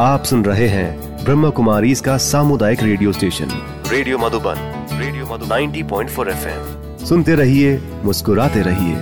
आप सुन रहे हैं ब्रह्म कुमारी इसका सामुदायिक radio station. Radio Madhuban, radio Madhu 90.4 point सुनते रहिए, मुस्कुराते रहिए।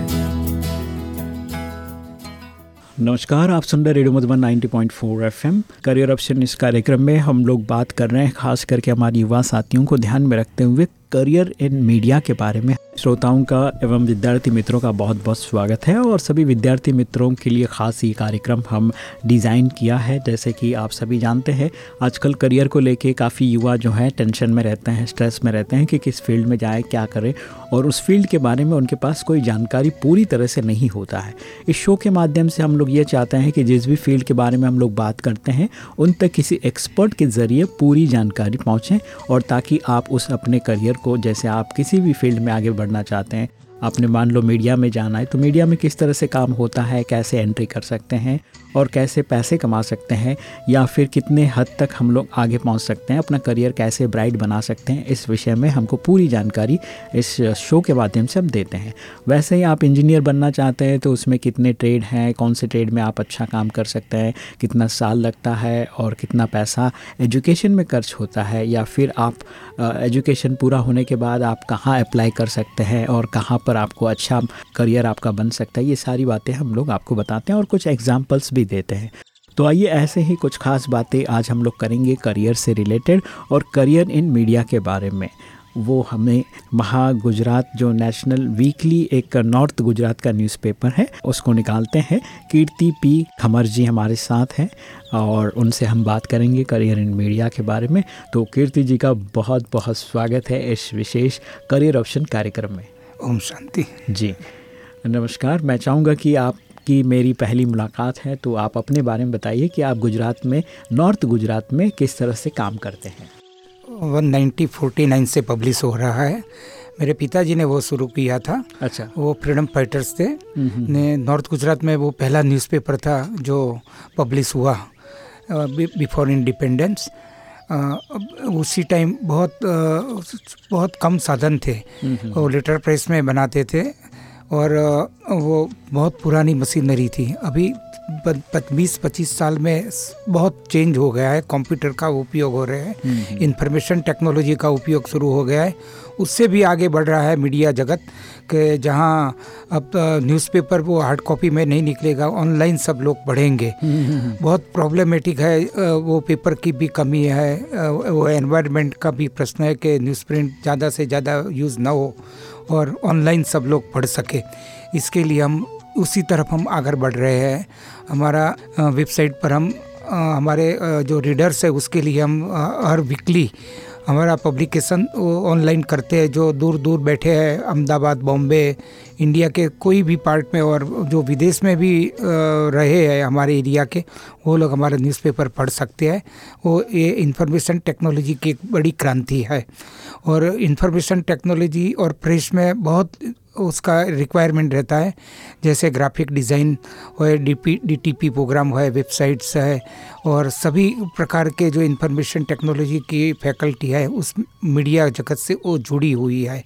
नमस्कार, आप सुन रहे radio Madhuban 90.4 FM. Career option इस कार्यक्रम में हम लोग बात कर रहे हैं, खास करके हमारे युवा साथियों को ध्यान में रखते हुए करियर इन मीडिया के बारे में। श्रोताओं का एवं विद्यार्थी मित्रों का बहुत बहुत स्वागत है और सभी विद्यार्थी मित्रों के लिए ख़ास ये कार्यक्रम हम डिज़ाइन किया है, जैसे कि आप सभी जानते हैं। आजकल करियर को लेके काफ़ी युवा जो हैं, टेंशन में रहते हैं, स्ट्रेस में रहते हैं कि किस फ़ील्ड में जाए, क्या करें और उस फ़ील्ड के बारे में उनके पास कोई जानकारी पूरी तरह से नहीं होता है। इस शो के माध्यम से हम लोग ये चाहते हैं कि जिस भी फ़ील्ड के बारे में हम लोग बात करते हैं, उन तक किसी एक्सपर्ट के ज़रिए पूरी जानकारी पहुँचें और ताकि आप उस अपने करियर को, जैसे आप किसी भी फ़ील्ड में आगे बढ़ना चाहते हैं। आपने मान लो मीडिया में जाना है तो मीडिया में किस तरह से काम होता है, कैसे एंट्री कर सकते हैं और कैसे पैसे कमा सकते हैं, या फिर कितने हद तक हम लोग आगे पहुँच सकते हैं, अपना करियर कैसे ब्राइट बना सकते हैं, इस विषय में हमको पूरी जानकारी इस शो के माध्यम से हम देते हैं। वैसे ही आप इंजीनियर बनना चाहते हैं तो उसमें कितने ट्रेड हैं, कौन से ट्रेड में आप अच्छा काम कर सकते हैं, कितना साल लगता है और कितना पैसा एजुकेशन में खर्च होता है, या फिर आप एजुकेशन पूरा होने के बाद आप कहाँ अप्लाई कर सकते हैं और कहाँ पर आपको अच्छा करियर आपका बन सकता है। ये सारी बातें हम लोग आपको बताते हैं और कुछ एग्जाम्पल्स भी देते हैं। तो आइए ऐसे ही कुछ खास बातें आज हम लोग करेंगे करियर से रिलेटेड और करियर इन मीडिया के बारे में। वो हमें महा गुजरात जो नेशनल वीकली एक नॉर्थ गुजरात का न्यूज़पेपर है, उसको निकालते हैं। कीर्ति पी खमर जी हमारे साथ हैं और उनसे हम बात करेंगे करियर इन मीडिया के बारे में। तो कीर्ति जी का बहुत बहुत स्वागत है इस विशेष करियर ऑप्शन कार्यक्रम में। ओम शांति। जी। नमस्कार मैं चाहूँगा कि आप की मेरी पहली मुलाकात है तो आप अपने बारे में बताइए कि आप गुजरात में नॉर्थ गुजरात में किस तरह से काम करते हैं। वन नाइनटी फोर्टी नाइन से पब्लिश हो रहा है। मेरे पिताजी ने वो शुरू किया था। अच्छा। वो फ्रीडम फाइटर्स थे। ने नॉर्थ गुजरात में वो पहला न्यूज़पेपर था जो पब्लिश हुआ बिफोर इंडिपेंडेंस। उसी टाइम बहुत बहुत कम साधन थे। वो लेटर प्रेस में बनाते थे और वो बहुत पुरानी मशीनरी थी। अभी बीस पच्चीस साल में बहुत चेंज हो गया है। कंप्यूटर का उपयोग हो रहा है। इंफॉर्मेशन टेक्नोलॉजी का उपयोग शुरू हो गया है। उससे भी आगे बढ़ रहा है मीडिया जगत के जहाँ अब न्यूज़पेपर वो हार्ड कॉपी में नहीं निकलेगा ऑनलाइन सब लोग पढ़ेंगे बहुत प्रॉब्लमेटिक है वो पेपर की भी कमी है वो एनवायरनमेंट का भी प्रश्न है कि न्यूज़ प्रिंट ज़्यादा से ज़्यादा यूज़ ना हो और ऑनलाइन सब लोग पढ़ सके। इसके लिए हम उसी तरफ़ हम आगे बढ़ रहे हैं। हमारा वेबसाइट पर हम हमारे जो रीडर्स है उसके लिए हम हर वीकली हमारा पब्लिकेशन ऑनलाइन करते हैं, जो दूर दूर बैठे हैं, अहमदाबाद, बॉम्बे इंडिया के कोई भी पार्ट में और जो विदेश में भी रहे हैं हमारे एरिया के, वो लोग हमारा न्यूज़पेपर पढ़ सकते हैं। वो ये इंफॉर्मेशन टेक्नोलॉजी की एक बड़ी क्रांति है। और इंफॉर्मेशन टेक्नोलॉजी और प्रेस में बहुत उसका रिक्वायरमेंट रहता है। जैसे ग्राफिक डिज़ाइन है D P D T P program है वेबसाइट्स है, और सभी प्रकार के जो इंफॉर्मेशन टेक्नोलॉजी की फैकल्टी है, उस मीडिया जगत से वो जुड़ी हुई है।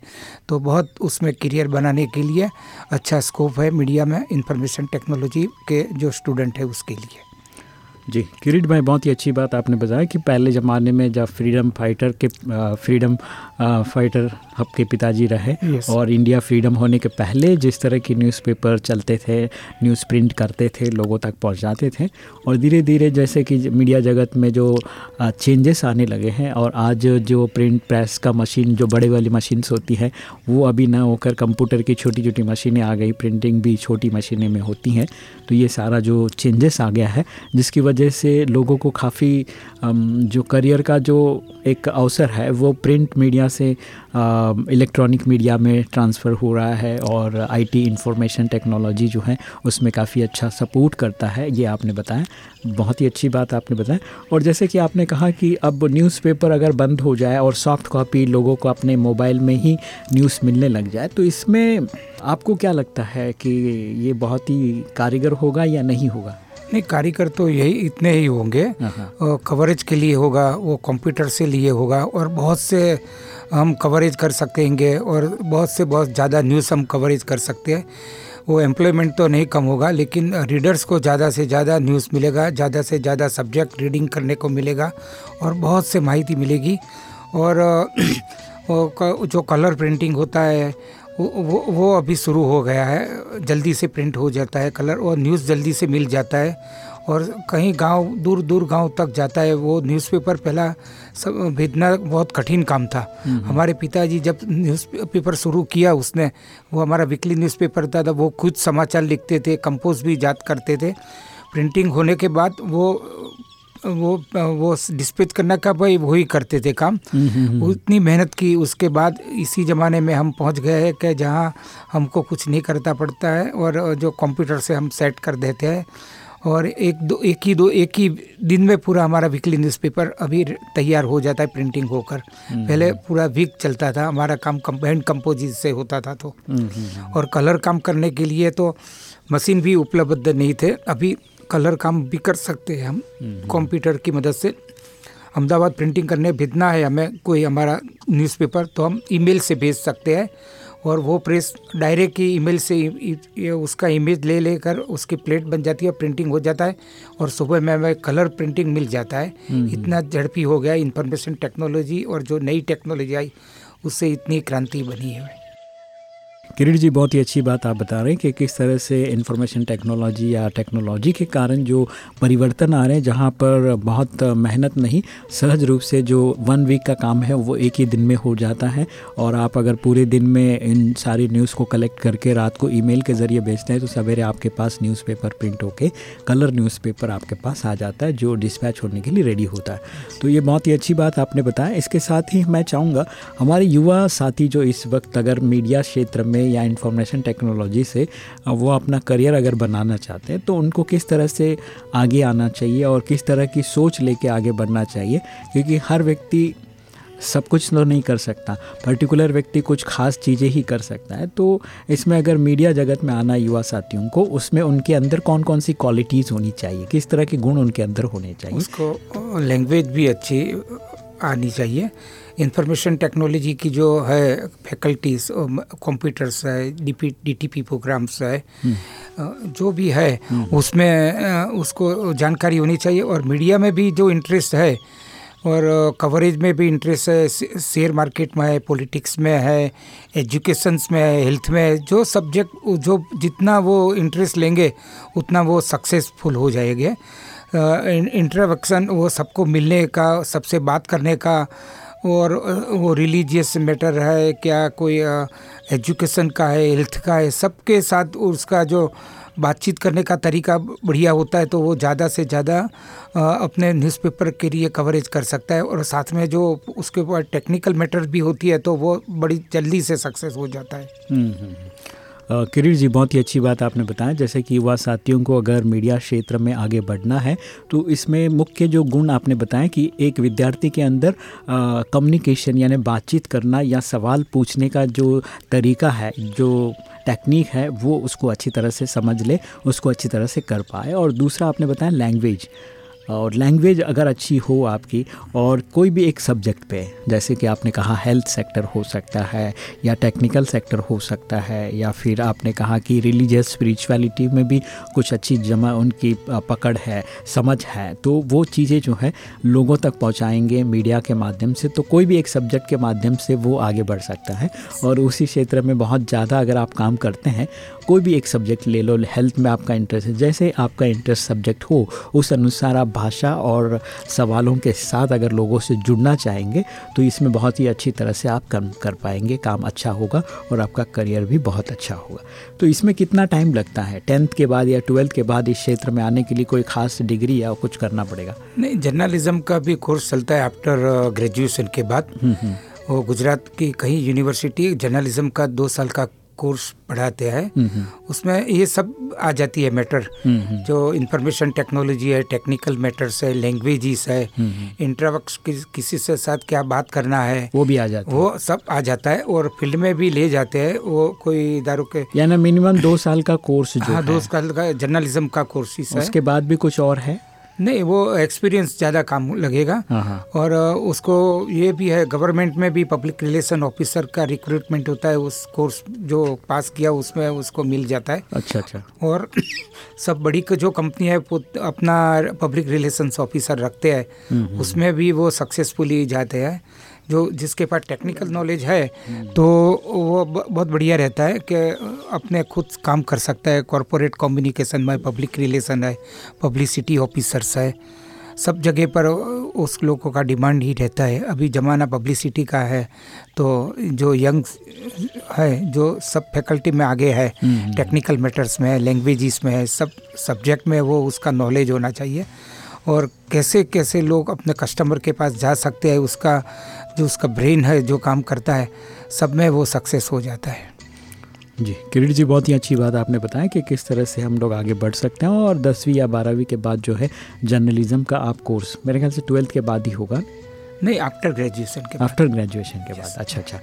तो बहुत उसमें करियर बनाने के लिए अच्छा स्कोप है मीडिया में इंफॉर्मेशन टेक्नोलॉजी के जो स्टूडेंट है उसके लिए। जी किरीट भाई बहुत ही अच्छी बात आपने बताया कि पहले ज़माने में जब फ्रीडम फाइटर के फ्रीडम फाइटर आपके पिताजी रहे yes. और इंडिया फ्रीडम होने के पहले जिस तरह की न्यूज़पेपर चलते थे न्यूज़ प्रिंट करते थे लोगों तक पहुंचाते थे और धीरे धीरे जैसे कि मीडिया जगत में जो चेंजेस आने लगे हैं और आज जो प्रिंट प्रेस का मशीन जो बड़े वाली मशीन्स होती है वो अभी ना होकर कंप्यूटर की छोटी छोटी मशीनें आ गई प्रिंटिंग भी छोटी मशीनें में होती हैं तो ये सारा जो चेंजेस आ गया है जिसकी वजह से लोगों को काफ़ी जो करियर का जो एक अवसर है, वो प्रिंट मीडिया से इलेक्ट्रॉनिक मीडिया में ट्रांसफ़र हो रहा है और आईटी इंफॉर्मेशन टेक्नोलॉजी जो है, उसमें काफ़ी अच्छा सपोर्ट करता है। ये आपने बताया। बहुत ही अच्छी बात आपने बताया। और जैसे कि आपने कहा कि अब न्यूज़पेपर अगर बंद हो जाए और सॉफ्ट कॉपी लोगों को अपने मोबाइल में ही न्यूज़ मिलने लग जाए तो इसमें आपको क्या लगता है कि ये बहुत ही कारीगर होगा या नहीं होगा? नहीं कारीगर तो यही इतने ही होंगे। कवरेज के लिए होगा वो कंप्यूटर से लिए होगा और बहुत से हम कवरेज कर सकेंगे और बहुत से बहुत ज़्यादा न्यूज़ हम कवरेज कर सकते हैं। वो एम्प्लॉयमेंट तो नहीं कम होगा लेकिन रीडर्स को ज़्यादा से ज़्यादा न्यूज़ मिलेगा ज़्यादा से ज़्यादा सब्जेक्ट रीडिंग करने को मिलेगा और बहुत से माहिती मिलेगी। और जो कलर प्रिंटिंग होता है वो वो वो अभी शुरू हो गया है। जल्दी से प्रिंट हो जाता है कलर और न्यूज़ जल्दी से मिल जाता है और कहीं गाँव दूर दूर गाँव तक जाता है। वो न्यूज़पेपर पहला सब भेजना बहुत कठिन काम था। हमारे पिताजी जब न्यूज़पेपर शुरू किया उसने वो हमारा वीकली न्यूज़पेपर था तब वो खुद समाचार लिखते थे कंपोज भी याद करते थे। प्रिंटिंग होने के बाद वो वो वो डिस्पैच करने का भाई वही करते थे काम। उतनी मेहनत की उसके बाद इसी ज़माने में हम पहुँच गए हैं कि जहाँ हमको कुछ नहीं करता पड़ता है और जो कंप्यूटर से हम सेट कर देते हैं और एक दो एक ही दो एक ही दिन में पूरा हमारा वीकली न्यूज़पेपर अभी तैयार हो जाता है प्रिंटिंग होकर। पहले पूरा वीक चलता था हमारा काम हैंड कंपोजिट से होता था तो। और कलर काम करने के लिए तो मशीन भी उपलब्ध नहीं थे। अभी कलर काम भी कर सकते हैं हम कंप्यूटर की मदद से। अहमदाबाद प्रिंटिंग करने भेजना है हमें कोई हमारा न्यूज़पेपर तो हम ईमेल से भेज सकते हैं और वो प्रेस डायरेक्ट ही ईमेल से उसका इमेज ले लेकर उसकी प्लेट बन जाती है प्रिंटिंग हो जाता है और सुबह में हमें कलर प्रिंटिंग मिल जाता है। इतना झड़पी हो गया इंफॉर्मेशन टेक्नोलॉजी और जो नई टेक्नोलॉजी आई उससे इतनी क्रांति बनी है। किरीट जी, बहुत ही अच्छी बात आप बता रहे हैं कि किस तरह से इंफॉर्मेशन टेक्नोलॉजी या टेक्नोलॉजी के कारण जो परिवर्तन आ रहे हैं, जहाँ पर बहुत मेहनत नहीं, सहज रूप से जो वन वीक का काम है, वो एक ही दिन में हो जाता है। और आप अगर पूरे दिन में इन सारी न्यूज़ को कलेक्ट करके रात को ईमेल के ज़रिए भेजते हैं तो सवेरे आपके पास न्यूज़पेपर प्रिंट होके कलर न्यूज़पेपर आपके पास आ जाता है, जो डिस्पैच होने के लिए रेडी होता है। तो ये बहुत ही अच्छी बात आपने बताया। इसके साथ ही मैं चाहूँगा, हमारे युवा साथी जो इस वक्त अगर मीडिया क्षेत्र में या इंफॉर्मेशन टेक्नोलॉजी से वो अपना करियर अगर बनाना चाहते हैं तो उनको किस तरह से आगे आना चाहिए और किस तरह की सोच लेके आगे बढ़ना चाहिए? क्योंकि हर व्यक्ति सब कुछ तो नहीं कर सकता पर्टिकुलर व्यक्ति कुछ खास चीज़ें ही कर सकता है। तो इसमें अगर मीडिया जगत में आना युवा साथियों को, उसमें उनके अंदर कौन कौन सी क्वालिटीज़ होनी चाहिए? किस तरह के गुण उनके अंदर होने चाहिए? उसको लैंग्वेज भी अच्छी आनी चाहिए। इंफॉर्मेशन टेक्नोलॉजी की जो है फैकल्टीज कंप्यूटर्स है डी टी पी प्रोग्राम्स है हम्म। जो भी है हम्म। उसमें उसको जानकारी होनी चाहिए और मीडिया में भी जो इंटरेस्ट है और कवरेज में भी इंटरेस्ट है शेयर मार्केट में है पॉलिटिक्स में है एजुकेशंस में है हेल्थ में है जो सब्जेक्ट जो जितना वो इंटरेस्ट लेंगे उतना वो सक्सेसफुल हो जाएँगे इंट्रोडक्शन वो सबको मिलने का सबसे बात करने का और वो रिलीजियस मैटर है क्या कोई एजुकेशन का है हेल्थ का है सबके साथ उसका जो बातचीत करने का तरीका बढ़िया होता है तो वो ज़्यादा से ज़्यादा अपने न्यूज़पेपर के लिए कवरेज कर सकता है और साथ में जो उसके ऊपर टेक्निकल मैटर भी होती है तो वो बड़ी जल्दी से सक्सेस हो जाता है हम्म, हम्म, हम्म। किरीट जी, बहुत ही अच्छी बात आपने बताया। जैसे कि युवा साथियों को अगर मीडिया क्षेत्र में आगे बढ़ना है तो इसमें मुख्य जो गुण आपने बताया कि एक विद्यार्थी के अंदर कम्युनिकेशन यानी बातचीत करना या सवाल पूछने का जो तरीका है, जो टेक्निक है, वो उसको अच्छी तरह से समझ ले, उसको अच्छी तरह से कर पाए। और दूसरा आपने बताया लैंग्वेज और लैंग्वेज अगर अच्छी हो आपकी, और कोई भी एक सब्जेक्ट पे, जैसे कि आपने कहा हेल्थ सेक्टर हो सकता है, या टेक्निकल सेक्टर हो सकता है, या फिर आपने कहा कि रिलीजियस स्पिरिचुअलिटी में भी कुछ अच्छी जमा उनकी पकड़ है, समझ है तो वो चीज़ें जो है लोगों तक पहुंचाएँगे मीडिया के माध्यम से तो कोई भी एक सब्जेक्ट के माध्यम से वो आगे बढ़ सकता है। और उसी क्षेत्र में बहुत ज़्यादा अगर आप काम करते हैं, कोई भी एक सब्जेक्ट ले लो हेल्थ में आपका इंटरेस्ट है, जैसे आपका इंटरेस्ट सब्जेक्ट हो, उस अनुसार आप भाषा और सवालों के साथ अगर लोगों से जुड़ना चाहेंगे तो इसमें बहुत ही अच्छी तरह से आप काम कर पाएँगे काम अच्छा होगा और आपका करियर भी बहुत अच्छा होगा। तो इसमें कितना टाइम लगता है? टेंथ के बाद या ट्वेल्थ के बाद इस क्षेत्र में आने के लिए कोई खास डिग्री या कुछ करना पड़ेगा? नहीं जर्नलिज्म का भी कोर्स चलता है आफ्टर ग्रेजुएशन uh, के बाद। हम्म, हम्म। वो गुजरात की कहीं यूनिवर्सिटी जर्नलिज्म का दो साल का कोर्स पढ़ाते हैं। उसमें ये सब आ जाती है मैटर जो इंफॉर्मेशन टेक्नोलॉजी है टेक्निकल मैटर्स है लैंग्वेजेस है इंटरवक्स कि, किसी से साथ क्या बात करना है वो भी आ जाता है। वो सब आ जाता है और फ़ील्ड में भी ले जाते हैं। वो कोई इदारों के यानी मिनिमम दो साल का कोर्स जो हाँ दो साल का जर्नलिज्म का कोर्स उसके बाद भी कुछ और है? नहीं वो एक्सपीरियंस ज़्यादा काम लगेगा। हाँ, हाँ। और उसको ये भी है गवर्नमेंट में भी पब्लिक रिलेशन ऑफिसर का रिक्रूटमेंट होता है उस कोर्स जो पास किया उसमें उसको मिल जाता है। अच्छा अच्छा। और सब बड़ी जो कंपनी है वो अपना पब्लिक रिलेशन ऑफिसर रखते हैं। हम्म, हम्म। उसमें भी वो सक्सेसफुली जाते हैं। जो जिसके पास टेक्निकल नॉलेज है तो वो बहुत बढ़िया रहता है कि अपने खुद काम कर सकता है। कॉरपोरेट कम्युनिकेशन में पब्लिक रिलेशन है पब्लिसिटी ऑफिसर्स है सब जगह पर उस लोगों का डिमांड ही रहता है। अभी ज़माना पब्लिसिटी का है तो जो यंग है जो सब फैकल्टी में आगे है टेक्निकल मैटर्स में है लैंग्वेजेस में है सब सब्जेक्ट में वो उसका नॉलेज होना चाहिए। और कैसे कैसे लोग अपने कस्टमर के पास जा सकते हैं उसका जो उसका ब्रेन है जो काम करता है सब में वो सक्सेस हो जाता है। जी किरीट जी बहुत ही अच्छी बात आपने बताया कि किस तरह से हम लोग आगे बढ़ सकते हैं और दसवीं या बारहवीं के बाद जो है जर्नलिज्म का आप कोर्स मेरे ख्याल से ट्वेल्थ के बाद ही होगा। नहीं आफ्टर ग्रेजुएशन के आफ्टर ग्रेजुएशन के बाद अच्छा अच्छा।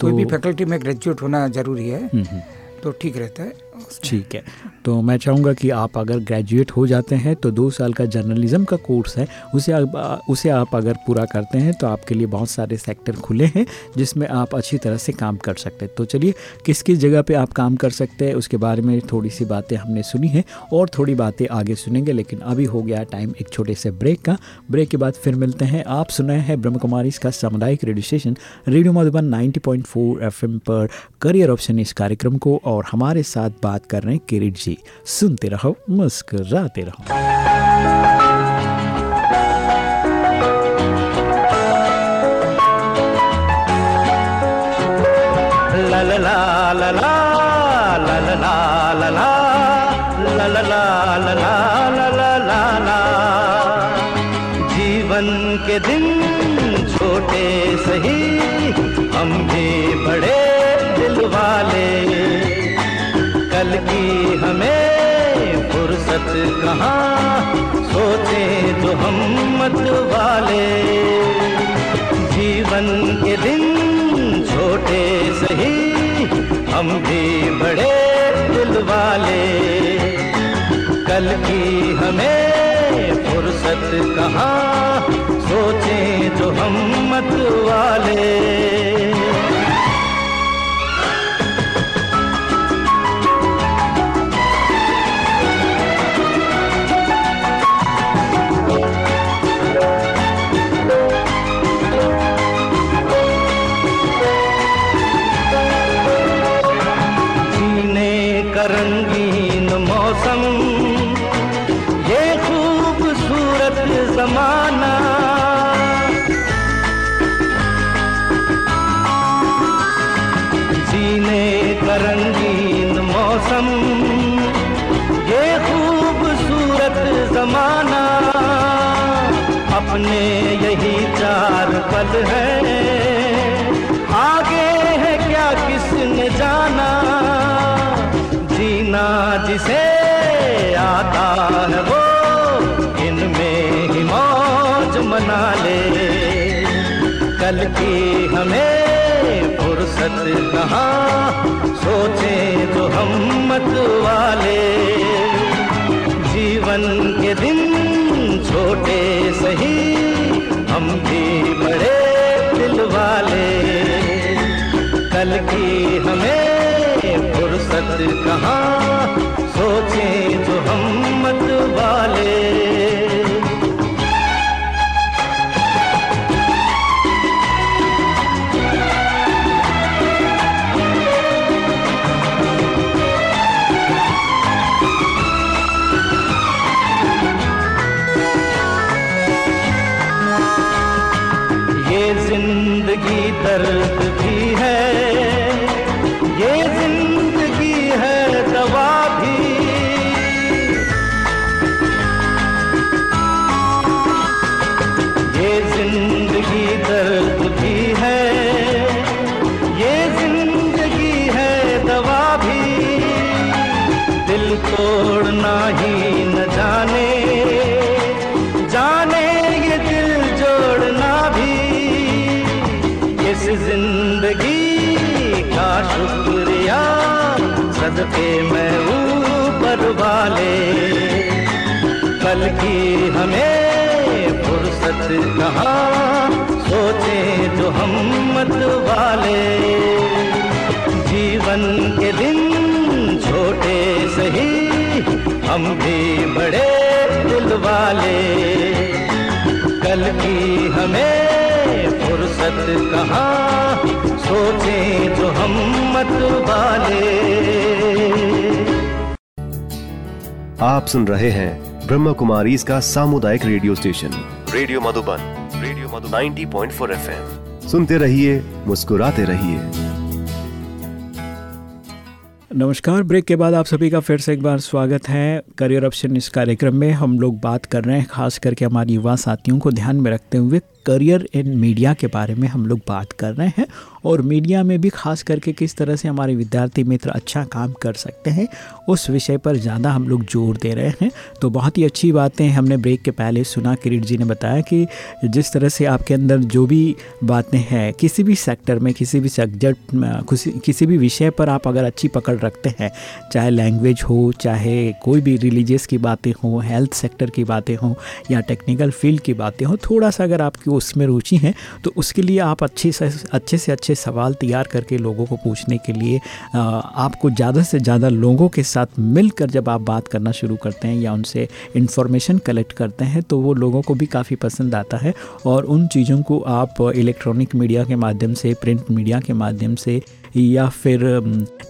तो कोई भी फैकल्टी में ग्रेजुएट होना ज़रूरी है हम्म, हम्म। तो ठीक रहता है। ठीक है। तो मैं चाहूँगा कि आप अगर ग्रेजुएट हो जाते हैं तो दो साल का जर्नलिज्म का कोर्स है, उसे आप उसे आप अगर पूरा करते हैं तो आपके लिए बहुत सारे सेक्टर खुले हैं, जिसमें आप अच्छी तरह से काम कर सकते हैं। तो चलिए, किस किस जगह पे आप काम कर सकते हैं, उसके बारे में थोड़ी सी बातें हमने सुनी हैं, और थोड़ी बातें आगे सुनेंगे, लेकिन अभी हो गया टाइम एक छोटे से ब्रेक का। ब्रेक के बाद फिर मिलते हैं। आप सुनाए हैं ब्रह्म कुमारी इसका सामुदायिक radio station radio Madhuban ninety point पर। करियर ऑप्शन इस कार्यक्रम को, और हमारे साथ बात कर रहे हैं किरीट जी सुनते रहो मुस्कुराते रहो ला जीवन के दिन फुर्सत कहाँ, सोचे तो हम मत वाले। जीवन के दिन छोटे सही हम भी बड़े दिल वाले। कल की हमें फुर्सत कहाँ, सोचे तो हम मत वाले। कल की हमें फुर्सत कहाँ? सोचे तो हम मत वाले। जीवन के दिन छोटे सही, हम भी बड़े दिल वाले। कल की हमें फुर्सत कहाँ? सोचे तो हम मत वाले। वाले। कल की हमें फुर्सत कहाँ, सोचे जो हम मत वाले। जीवन के दिन छोटे सही, हम भी बड़े दिल वाले। कल की हमें फुर्सत कहाँ, सोचे जो हम मत वाले। आप सुन रहे हैं ब्रह्म कुमारी इसका सामुदायिक radio station. Radio Madhuban radio Madhu 90.4 FM. सुनते रहिए मुस्कुराते रहिए। नमस्कार ब्रेक के बाद आप सभी का फिर से एक बार स्वागत है। करियर ऑप्शन इस कार्यक्रम में हम लोग बात कर रहे हैं खास करके हमारे युवा साथियों को ध्यान में रखते हुए करियर इन मीडिया के बारे में हम लोग बात कर रहे हैं और मीडिया में भी खास करके किस तरह से हमारे विद्यार्थी मित्र अच्छा काम कर सकते हैं, उस विषय पर ज़्यादा हम लोग ज़ोर दे रहे हैं। तो बहुत ही अच्छी बातें हमने ब्रेक के पहले सुना, किरीट जी ने बताया कि जिस तरह से आपके अंदर जो भी बातें हैं, किसी भी सेक्टर में, किसी भी सब्जेक्ट किसी भी विषय पर आप अगर अच्छी पकड़ रखते हैं, चाहे लैंग्वेज हो, चाहे कोई भी रिलीजियस की बातें हों, हेल्थ सेक्टर की बातें हों या टेक्निकल फ़ील्ड की बातें हों, थोड़ा सा अगर आपकी उसमें रुचि है तो उसके लिए आप अच्छे से अच्छे से अच्छे सवाल तैयार करके लोगों को पूछने के लिए आपको ज़्यादा से ज़्यादा लोगों के साथ मिलकर जब आप बात करना शुरू करते हैं या उनसे इन्फॉर्मेशन कलेक्ट करते हैं तो वो लोगों को भी काफ़ी पसंद आता है। और उन चीज़ों को आप इलेक्ट्रॉनिक मीडिया के माध्यम से प्रिंट मीडिया के माध्यम से या फिर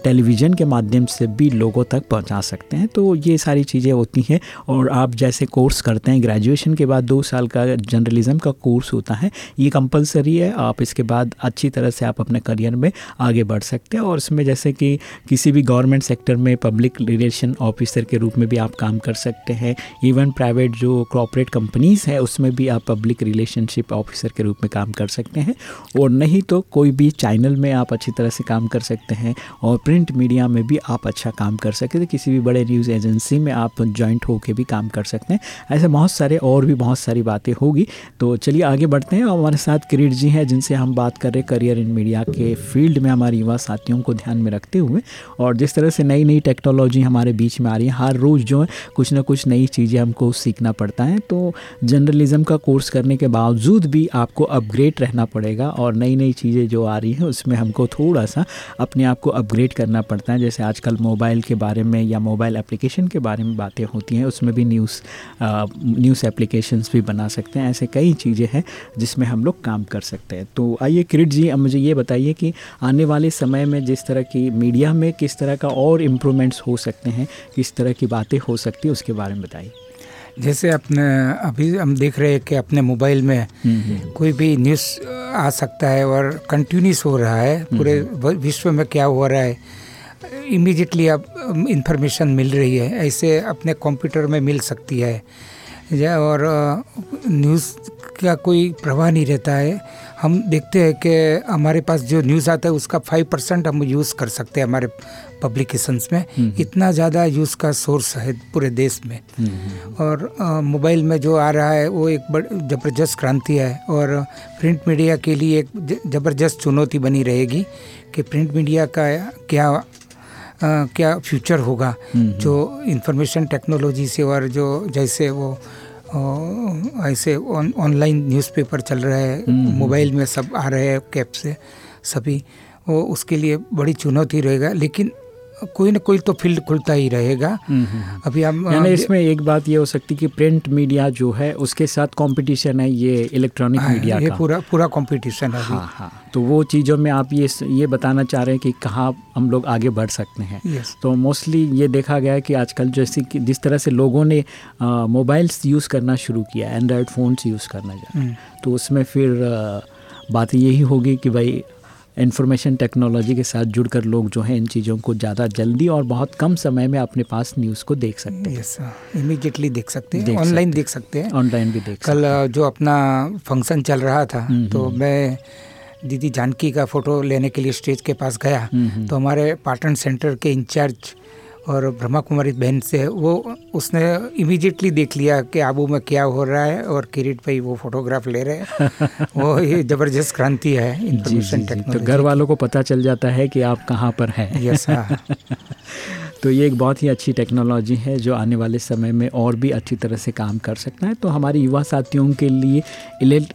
टेलीविज़न के माध्यम से भी लोगों तक पहुँचा सकते हैं। तो ये सारी चीज़ें होती हैं और आप जैसे कोर्स करते हैं ग्रेजुएशन के बाद दो साल का जर्नलिज़म का कोर्स होता है, ये कंपलसरी है। आप इसके बाद अच्छी तरह से आप अपने करियर में आगे बढ़ सकते हैं और इसमें जैसे कि किसी भी गवर्नमेंट सेक्टर में पब्लिक रिलेशन ऑफिसर के रूप में भी आप काम कर सकते हैं। इवन प्राइवेट जो कॉपरेट कंपनीज़ है, उसमें भी आप पब्लिक रिलेशनशिप ऑफिसर के रूप में काम कर सकते हैं। और नहीं तो कोई भी चैनल में आप अच्छी तरह से काम कर सकते हैं और प्रिंट मीडिया में भी आप अच्छा काम कर सकते हैं। किसी भी बड़े न्यूज़ एजेंसी में आप ज्वाइंट होकर भी काम कर सकते हैं। ऐसे बहुत सारे और भी बहुत सारी बातें होगी। तो चलिए आगे बढ़ते हैं। और हमारे साथ किरीट जी हैं जिनसे हम बात कर रहे करियर इन मीडिया के फ़ील्ड में हमारे युवा साथियों को ध्यान में रखते हुए। और जिस तरह से नई नई टेक्नोलॉजी हमारे बीच में आ रही है, हर रोज़ जो है कुछ ना कुछ नई चीज़ें हमको सीखना पड़ता है। तो जर्नलिज़म का कोर्स करने के बावजूद भी आपको अपग्रेड रहना पड़ेगा और नई नई चीज़ें जो आ रही हैं उसमें हमको थोड़ा सा अपने आप को अपग्रेड करना पड़ता है। जैसे आजकल मोबाइल के बारे में या मोबाइल एप्लीकेशन के बारे में बातें होती हैं, उसमें भी न्यूज़ न्यूज़ एप्लीकेशंस भी बना सकते हैं। ऐसे कई चीज़ें हैं जिसमें हम लोग काम कर सकते हैं। तो आइए किरिट जी, अब मुझे ये बताइए कि आने वाले समय में जिस तरह की मीडिया में किस तरह का और इम्प्रूवमेंट्स हो सकते हैं, किस तरह की बातें हो सकती है, उसके बारे में बताइए। जैसे अपने अभी हम देख रहे हैं कि अपने मोबाइल में हम्म, हम्म। कोई भी न्यूज़ आ सकता है और कंटिन्यूस हो रहा है पूरे हम्म, विश्व में क्या हो रहा है इमीडिएटली अब इंफॉर्मेशन मिल रही है ऐसे अपने कंप्यूटर में मिल सकती है और न्यूज़ का कोई प्रवाह नहीं रहता है हम देखते हैं कि हमारे पास जो न्यूज़ आता है उसका फाइव परसेंट हम यूज़ कर सकते हैं हमारे पब्लिकेशंस में। हम्म। इतना ज़्यादा यूज़ का सोर्स है पूरे देश में। हम्म। और मोबाइल में जो आ रहा है वो एक बड़ ज़बरदस्त क्रांति है। और प्रिंट मीडिया के लिए एक ज़बरदस्त चुनौती बनी रहेगी कि प्रिंट मीडिया का क्या आ, क्या फ्यूचर होगा। हम्म, जो इंफॉर्मेशन टेक्नोलॉजी से और जो जैसे वो ऐसे ऑनलाइन न्यूज़पेपर चल रहा है मोबाइल में सब आ रहे हैं कैप से सभी। वो उसके लिए बड़ी चुनौती रहेगा। लेकिन कोई ना कोई तो फ़ील्ड खुलता ही रहेगा। हम्म, हम्म, हम्म। अभी हम यानी इसमें एक बात ये हो सकती है कि प्रिंट मीडिया जो है उसके साथ कंपटीशन है ये इलेक्ट्रॉनिक मीडिया हाँ, ये का। पूरा पूरा कंपटीशन है हाँ हाँ। तो वो चीज़ों में आप ये ये बताना चाह रहे हैं कि कहाँ हम लोग आगे बढ़ सकते हैं। Yes. तो मोस्टली ये देखा गया है कि आजकल जैसे कि जिस तरह से लोगों ने मोबाइल्स यूज़ करना शुरू किया एंड्रॉयड फ़ोन्स यूज़ करना तो उसमें फिर बात यही होगी कि भाई इन्फॉर्मेशन टेक्नोलॉजी के साथ जुड़कर लोग जो हैं इन चीज़ों को ज़्यादा जल्दी और बहुत कम समय में अपने पास न्यूज़ को देख सकते हैं। यस इमीडिएटली देख सकते हैं ऑनलाइन देख सकते हैं। ऑनलाइन भी देख कल जो अपना फ़ंक्शन चल रहा था हम्म, तो हम्म। मैं दीदी जानकी का फ़ोटो लेने के लिए स्टेज के पास गया। हम्म, तो हमारे पाटन सेंटर के इंचार्ज और ब्रह्मा कुमारी बहन से वो उसने इमीडिएटली देख लिया कि आबू में क्या हो रहा है और किरीट भाई वो फोटोग्राफ ले रहे हैं। वो ये ज़बरदस्त क्रांति है इंफॉर्मेशन टेक्नोलॉजी तो घर वालों को पता चल जाता है कि आप कहाँ पर हैं। यस हाँ। तो ये एक बहुत ही अच्छी टेक्नोलॉजी है जो आने वाले समय में और भी अच्छी तरह से काम कर सकता है। तो हमारे युवा साथियों के लिए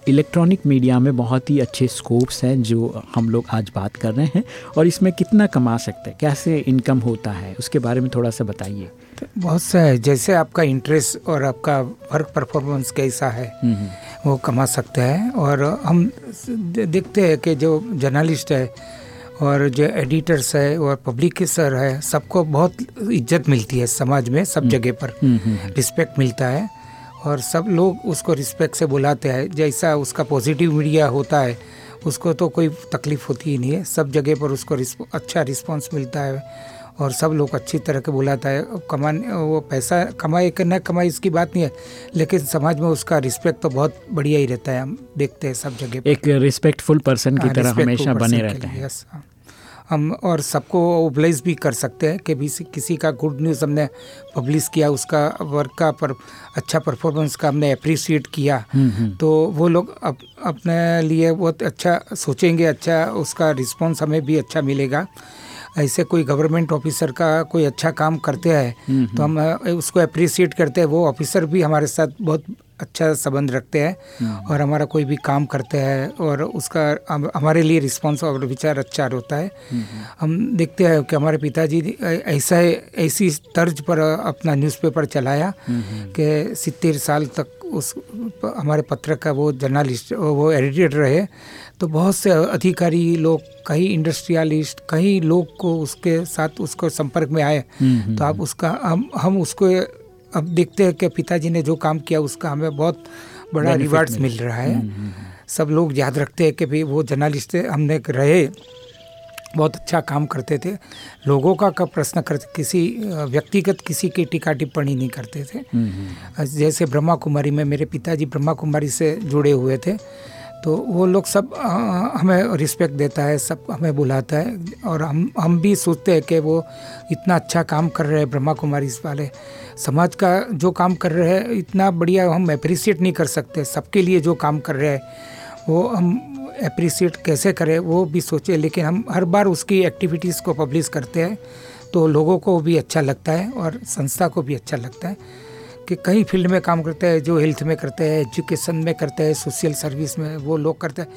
इलेक्ट्रॉनिक मीडिया में बहुत ही अच्छे स्कोप्स हैं जो हम लोग आज बात कर रहे हैं और इसमें कितना कमा सकते हैं कैसे इनकम होता है उसके बारे में थोड़ा सा बताइए। बहुत सा है जैसे आपका इंटरेस्ट और आपका वर्क परफॉर्मेंस कैसा है वो कमा सकते हैं। और हम देखते हैं कि जो जर्नलिस्ट है और जो एडिटर्स है और पब्लिक सर है सबको बहुत इज़्ज़त मिलती है समाज में सब जगह पर। रिस्पेक्ट मिलता है और सब लोग उसको रिस्पेक्ट से बुलाते हैं। जैसा उसका पॉजिटिव मीडिया होता है उसको तो कोई तकलीफ़ होती ही नहीं है। सब जगह पर उसको रिस्प, अच्छा रिस्पांस मिलता है। और सब लोग अच्छी तरह के बुलाता है। कमाने वो पैसा कमाए कि न कमाए इसकी बात नहीं है लेकिन समाज में उसका रिस्पेक्ट तो बहुत बढ़िया ही रहता है। हम देखते हैं सब जगह एक रिस्पेक्टफुल पर्सन की तरह हमेशा बने रहते हैं। यस हम और सबको ओबलाइज भी कर सकते हैं कि भी किसी का गुड न्यूज़ हमने पब्लिश किया उसका वर्क का पर अच्छा परफॉर्मेंस का हमने अप्रिशिएट किया। तो वो लोग अप, अपने लिए बहुत अच्छा सोचेंगे अच्छा उसका रिस्पॉन्स हमें भी अच्छा मिलेगा। ऐसे कोई गवर्नमेंट ऑफिसर का कोई अच्छा काम करते हैं तो हम उसको अप्रिसिएट करते हैं। वो ऑफिसर भी हमारे साथ बहुत अच्छा संबंध रखते हैं और हमारा कोई भी काम करते हैं और उसका हमारे लिए रिस्पॉन्स और विचार अच्छा होता है। हम देखते हैं कि हमारे पिताजी ऐसा ऐसी तर्ज पर अपना न्यूज़पेपर चलाया कि सितर साल तक उस हमारे पत्र का वो जर्नलिस्ट वो एडिटर रहे। तो बहुत से अधिकारी लोग कई इंडस्ट्रियलिस्ट कई लोग को उसके साथ उसको संपर्क में आए। तो आप उसका हम हम उसको अब देखते हैं कि पिताजी ने जो काम किया उसका हमें बहुत बड़ा रिवार्ड्स मिल। रहा है। हम्म, हम्म, हम्म। सब लोग याद रखते हैं कि भाई वो जर्नलिस्ट हमने रहे बहुत अच्छा काम करते थे। लोगों का कब प्रश्न करते किसी व्यक्तिगत किसी की टीका टिप्पणी नहीं करते थे। जैसे ब्रह्मा कुमारी में मेरे पिताजी ब्रह्मा कुमारी से जुड़े हुए थे। तो वो लोग सब हमें रिस्पेक्ट देता है, सब हमें बुलाता है और हम हम भी सोचते हैं कि वो इतना अच्छा काम कर रहे हैं ब्रह्मा कुमारी इस वाले समाज का जो काम कर रहे हैं, इतना बढ़िया हम अप्रिसिएट नहीं कर सकते। सबके लिए जो काम कर रहे हैं, वो हम अप्रिसिएट कैसे करें, वो भी सोचे। लेकिन हम हर बार उसकी एक्टिविटीज़ को पब्लिश करते हैं तो लोगों को भी अच्छा लगता है और संस्था को भी अच्छा लगता है। कि कई फ़ील्ड में काम करते हैं जो हेल्थ में करते हैं एजुकेशन में करते हैं सोशल सर्विस में वो लोग करते हैं।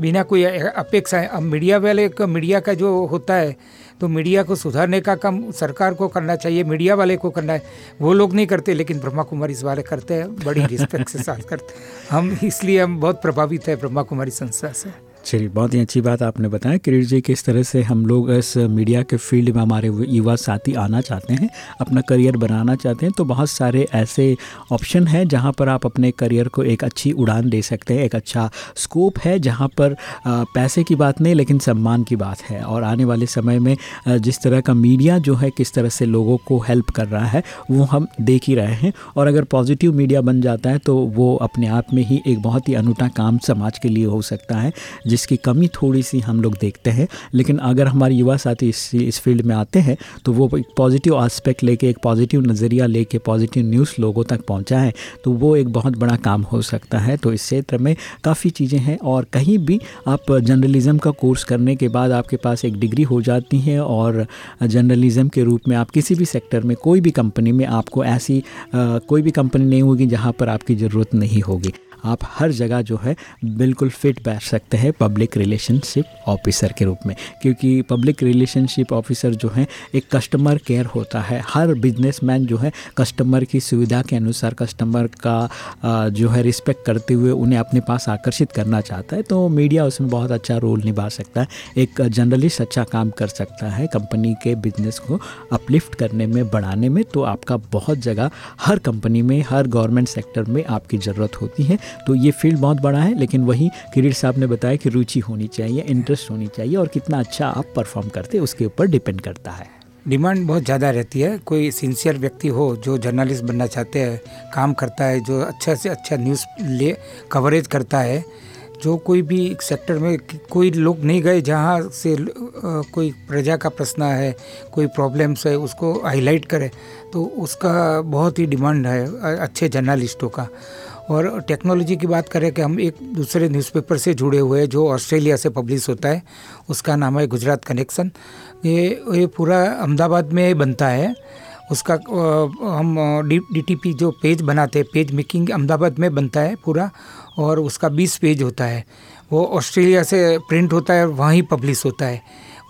बिना कोई अपेक्षा है। अब मीडिया वाले का मीडिया का जो होता है तो मीडिया को सुधारने का काम सरकार को करना चाहिए मीडिया वाले को करना है। वो लोग नहीं करते लेकिन ब्रह्मा कुमारी इस बारे करते हैं बड़ी रिस्पेक्ट से साथ करते हैं। हम इसलिए हम बहुत प्रभावित है ब्रह्मा कुमारी संस्था से। चलिए, बहुत ही अच्छी बात आपने बताया। किरीट जी, किस तरह से हम लोग इस मीडिया के फ़ील्ड में हमारे युवा साथी आना चाहते हैं, अपना करियर बनाना चाहते हैं तो बहुत सारे ऐसे ऑप्शन हैं जहाँ पर आप अपने करियर को एक अच्छी उड़ान दे सकते हैं, एक अच्छा स्कोप है जहाँ पर पैसे की बात नहीं, लेकिन सम्मान की बात है। और आने वाले समय में जिस तरह का मीडिया जो है, किस तरह से लोगों को हेल्प कर रहा है, वो हम देख ही रहे हैं। और अगर पॉजिटिव मीडिया बन जाता है तो वो अपने आप में ही एक बहुत ही अनूठा काम समाज के लिए हो सकता है जिसकी कमी थोड़ी सी हम लोग देखते हैं लेकिन अगर हमारे युवा साथी इस इस फ़ील्ड में आते हैं तो वो एक पॉजिटिव आस्पेक्ट लेके एक पॉजिटिव नज़रिया लेके पॉजिटिव न्यूज़ लोगों तक पहुंचाएँ तो वो एक बहुत बड़ा काम हो सकता है। तो इस क्षेत्र में काफ़ी चीज़ें हैं और कहीं भी आप जर्नलिज़म का कोर्स करने के बाद आपके पास एक डिग्री हो जाती है और जर्नलिज़म के रूप में आप किसी भी सेक्टर में कोई भी कंपनी में आपको ऐसी आ, कोई भी कंपनी नहीं होगी जहाँ पर आपकी ज़रूरत नहीं होगी। आप हर जगह जो है बिल्कुल फिट बैठ सकते हैं पब्लिक रिलेशनशिप ऑफिसर के रूप में। क्योंकि पब्लिक रिलेशनशिप ऑफिसर जो है, एक कस्टमर केयर होता है। हर बिजनेसमैन जो है कस्टमर की सुविधा के अनुसार कस्टमर का जो है रिस्पेक्ट करते हुए उन्हें अपने पास आकर्षित करना चाहता है तो मीडिया उसमें बहुत अच्छा रोल निभा सकता है। एक जर्नलिस्ट अच्छा काम कर सकता है कंपनी के बिज़नेस को अपलिफ्ट करने में, बढ़ाने में तो आपका बहुत जगह हर कंपनी में, हर गवर्नमेंट सेक्टर में आपकी ज़रूरत होती है। तो ये फ़ील्ड बहुत बड़ा है, लेकिन वही किरीट साहब ने बताया कि रुचि होनी चाहिए इंटरेस्ट होनी चाहिए और कितना अच्छा आप परफॉर्म करते उसके ऊपर डिपेंड करता है। डिमांड बहुत ज़्यादा रहती है। कोई सिंसियर व्यक्ति हो जो जर्नलिस्ट बनना चाहते हैं, काम करता है, जो अच्छा से अच्छा न्यूज़ ले कवरेज करता है, जो कोई भी सेक्टर में कोई लोग नहीं गए जहाँ से कोई प्रजा का प्रश्न है, कोई प्रॉब्लम्स है, उसको हाईलाइट करे तो उसका बहुत ही डिमांड है अच्छे जर्नलिस्टों का। और टेक्नोलॉजी की बात करें कि हम एक दूसरे न्यूज़पेपर से जुड़े हुए हैं, जो ऑस्ट्रेलिया से पब्लिश होता है। उसका नाम है गुजरात कनेक्शन ये ये पूरा अहमदाबाद में बनता है। उसका हम डी डी जो पेज बनाते हैं पेज मेकिंग अहमदाबाद में बनता है पूरा, और उसका बीस पेज होता है। वो ऑस्ट्रेलिया से प्रिंट होता है और वहीं पब्लिश होता है।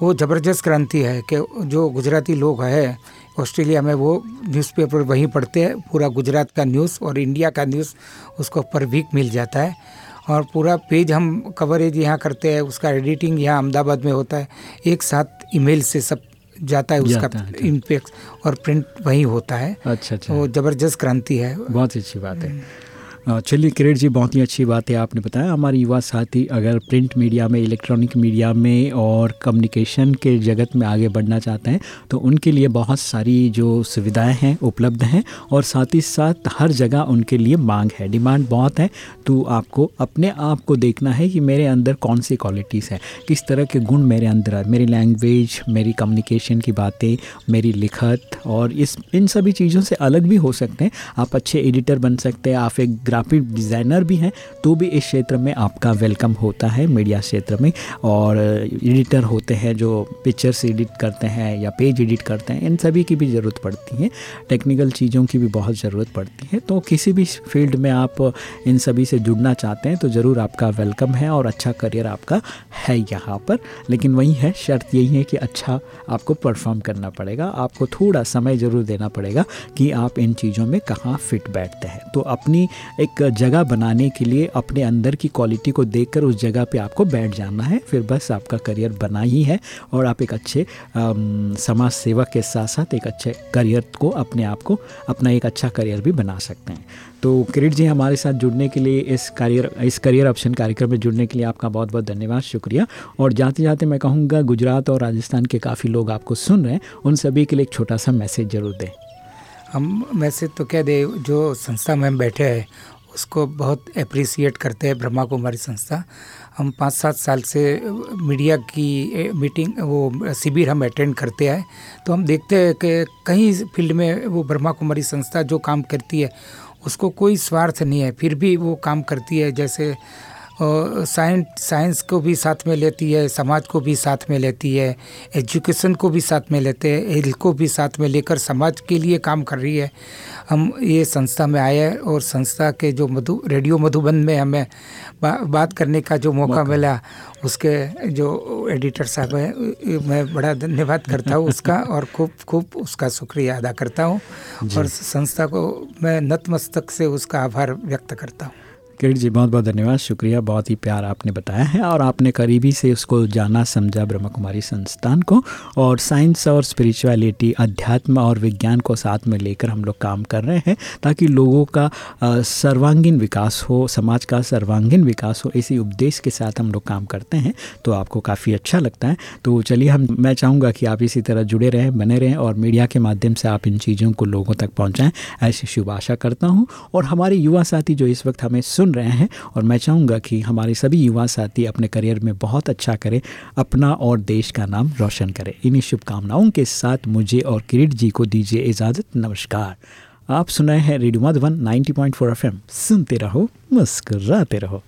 वो ज़बरदस्त क्रांति है कि जो गुजराती लोग हैं ऑस्ट्रेलिया में वो न्यूज़पेपर वहीं पढ़ते हैं पूरा गुजरात का न्यूज़ और इंडिया का न्यूज़ उसको पर वीक मिल जाता है। और पूरा पेज हम कवरेज यहाँ करते हैं उसका एडिटिंग यहाँ अहमदाबाद में होता है। एक साथ ईमेल से सब जाता है उसका इम्पैक्ट और प्रिंट वहीं होता है। अच्छा अच्छा। वो ज़बरदस्त क्रांति है। बहुत अच्छी बात है। चलिए किरेट जी, बहुत ही अच्छी बात है, आपने बताया। हमारे युवा साथी अगर प्रिंट मीडिया में, इलेक्ट्रॉनिक मीडिया में और कम्युनिकेशन के जगत में आगे बढ़ना चाहते हैं तो उनके लिए बहुत सारी जो सुविधाएँ हैं, उपलब्ध हैं और साथ ही साथ हर जगह उनके लिए मांग है। डिमांड बहुत है तो आपको अपने आप को देखना है कि मेरे अंदर कौन सी क्वालिटीज़ हैं, किस तरह के गुण मेरे अंदर है मेरी लैंग्वेज, मेरी कम्युनिकेशन की बातें, मेरी लिखत और इस, इन सभी चीज़ों से अलग भी हो सकते हैं। आप अच्छे एडिटर बन सकते हैं, आप एक ग्राफिक डिज़ाइनर भी हैं तो भी इस क्षेत्र में आपका वेलकम होता है, मीडिया क्षेत्र में। और एडिटर होते हैं जो पिक्चर्स एडिट करते हैं या पेज एडिट करते हैं, इन सभी की भी ज़रूरत पड़ती है। टेक्निकल चीज़ों की भी बहुत ज़रूरत पड़ती है। तो किसी भी फ़ील्ड में आप इन सभी से जुड़ना चाहते हैं तो ज़रूर आपका वेलकम है और अच्छा करियर आपका है यहाँ पर। लेकिन वही है, शर्त यही है कि अच्छा आपको परफॉर्म करना पड़ेगा। आपको थोड़ा समय ज़रूर देना पड़ेगा कि आप इन चीज़ों में कहाँ फिट बैठते हैं। तो अपनी एक जगह बनाने के लिए अपने अंदर की क्वालिटी को देखकर उस जगह पे आपको बैठ जाना है। फिर बस आपका करियर बना ही है और आप एक अच्छे समाज सेवक के साथ साथ एक अच्छे करियर को अपने आप को अपना एक अच्छा करियर भी बना सकते हैं। तो किरीट जी, हमारे साथ जुड़ने के लिए इस करियर इस करियर ऑप्शन कार्यक्रम में जुड़ने के लिए आपका बहुत बहुत धन्यवाद, शुक्रिया। और जाते जाते मैं कहूँगा, गुजरात और राजस्थान के काफ़ी लोग आपको सुन रहे हैं, उन सभी के लिए एक छोटा सा मैसेज ज़रूर दें। हम मैसेज तो कह दे, जो संस्था में हम बैठे हैं उसको बहुत अप्रिसिएट करते हैं ब्रह्मा कुमारी संस्था। हम पाँच सात साल से मीडिया की मीटिंग वो, शिविर हम अटेंड करते हैं तो हम देखते हैं कि कहीं फ़ील्ड में वो ब्रह्मा कुमारी संस्था जो काम करती है, उसको कोई स्वार्थ नहीं है, फिर भी वो काम करती है। जैसे साइंस साइंस को भी साथ में लेती है समाज को भी साथ में लेती है एजुकेशन को भी साथ में लेते हैं हेल्थ को भी साथ में लेकर समाज के लिए काम कर रही है। हम ये संस्था में आए और संस्था के जो मधु रेडियो मधुबन में हमें बा, बात करने का जो मौका मिला उसके जो एडिटर साहब हैं मैं बड़ा धन्यवाद करता हूँ उसका और खूब खूब उसका शुक्रिया अदा करता हूँ और संस्था को मैं नतमस्तक से उसका आभार व्यक्त करता हूँ। किरण जी, बहुत बहुत धन्यवाद। शुक्रिया, बहुत ही प्यार आपने बताया है और आपने करीबी से उसको जाना, समझा ब्रह्म कुमारी संस्थान को और साइंस और स्पिरिचुअलिटी, अध्यात्म और विज्ञान को साथ में लेकर हम लोग काम कर रहे हैं ताकि लोगों का सर्वांगीण विकास हो, समाज का सर्वांगीण विकास हो। इसी उपदेश के साथ हम लोग काम करते हैं तो आपको काफ़ी अच्छा लगता है। तो चलिए हम, मैं चाहूँगा कि आप इसी तरह जुड़े रहें, बने रहें और मीडिया के माध्यम से आप इन चीज़ों को लोगों तक पहुँचाएँ, ऐसी शुभ आशा करता हूँ। और हमारे युवा साथी जो इस वक्त हमें सुन रहे हैं और मैं चाहूँगा कि हमारे सभी युवा साथी अपने करियर में बहुत अच्छा करें, अपना और देश का नाम रोशन करें। इन्हीं शुभकामनाओं के साथ मुझे और किरीट जी को दीजिए इजाज़त। नमस्कार। आप सुनाए हैं रेडियो मधुबन 90.4 एफएम। सुनते रहो, मुस्कराते रहो।